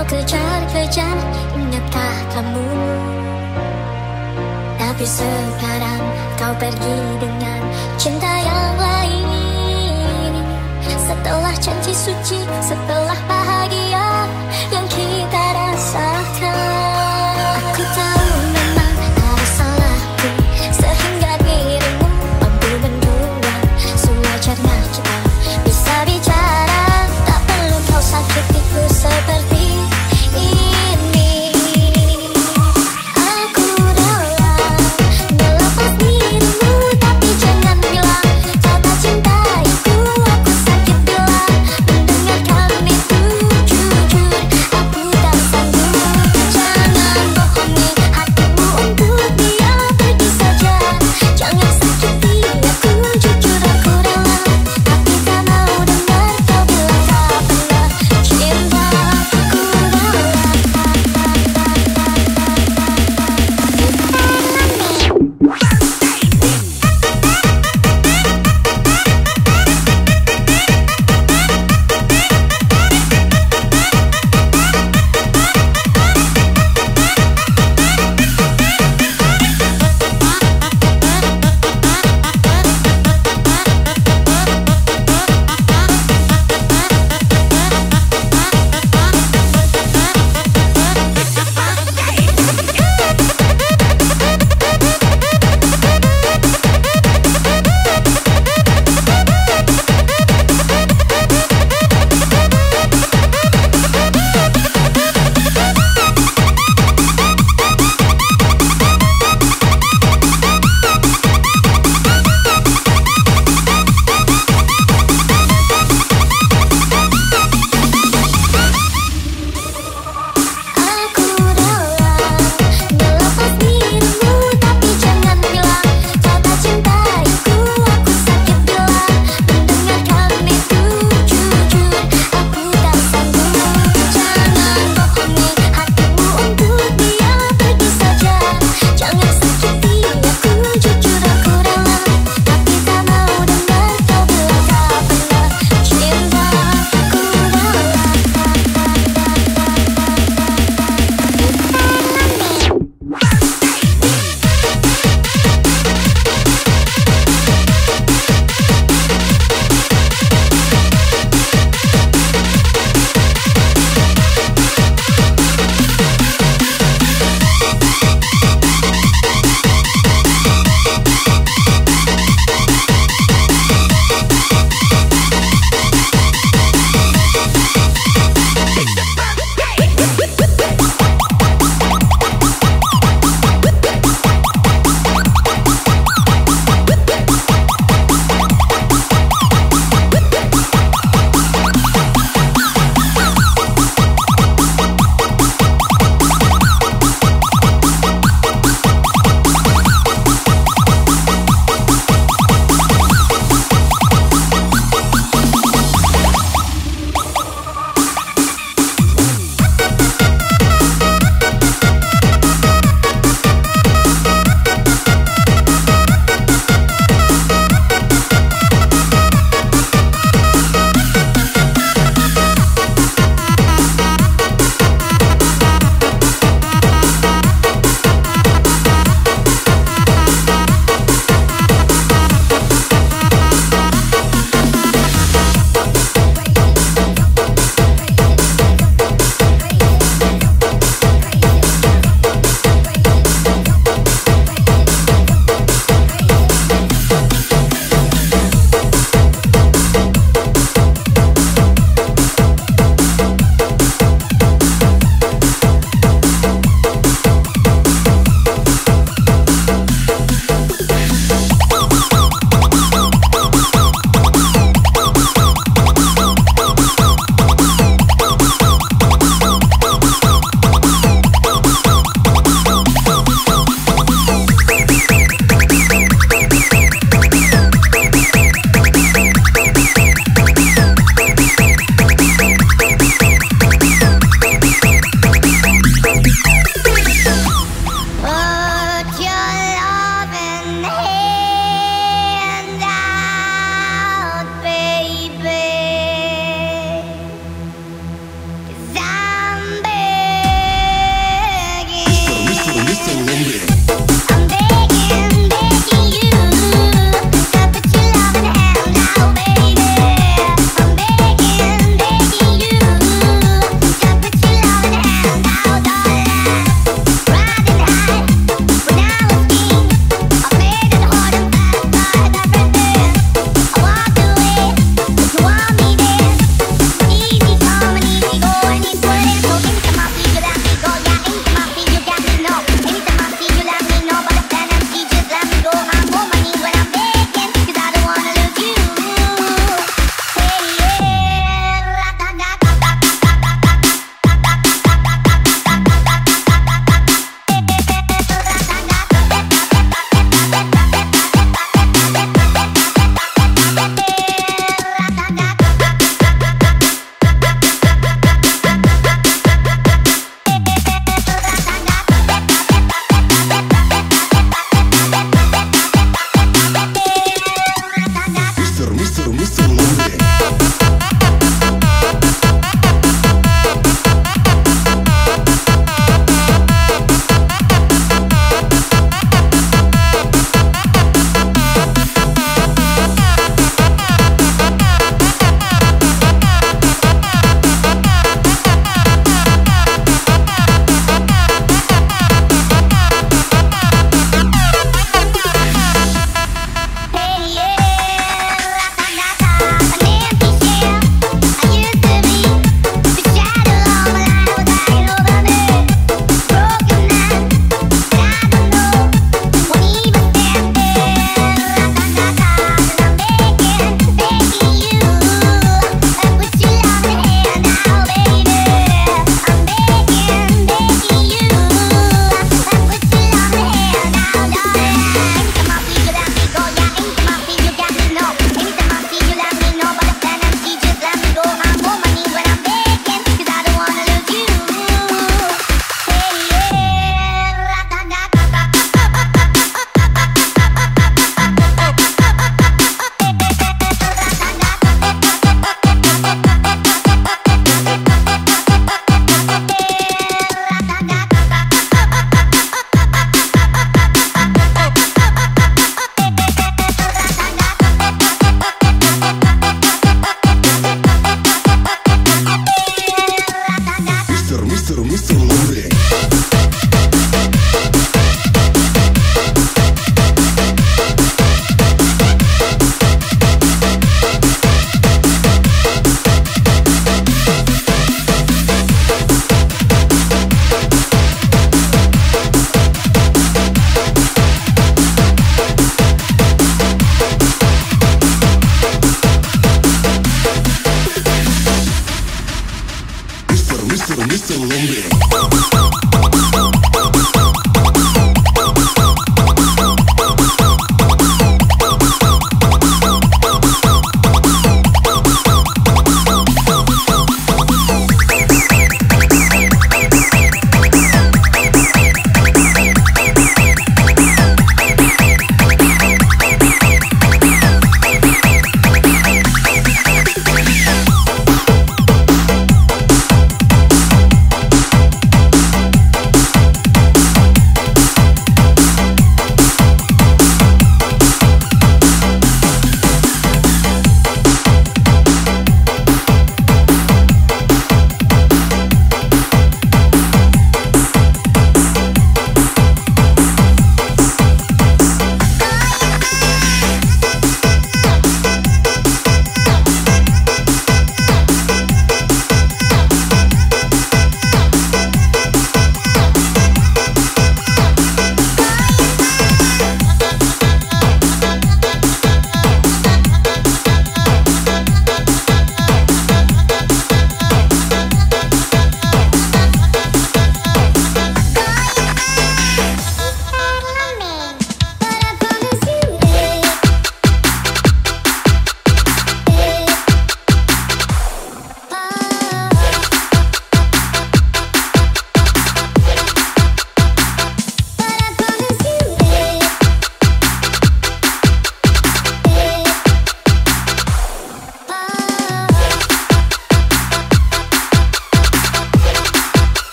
kau kejar-kejar Ingatkah kamu. Tapi sekarang kau pergi dengan cinta yang lain. Setelah janji suci, setelah bahagia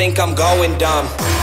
think I'm going dumb.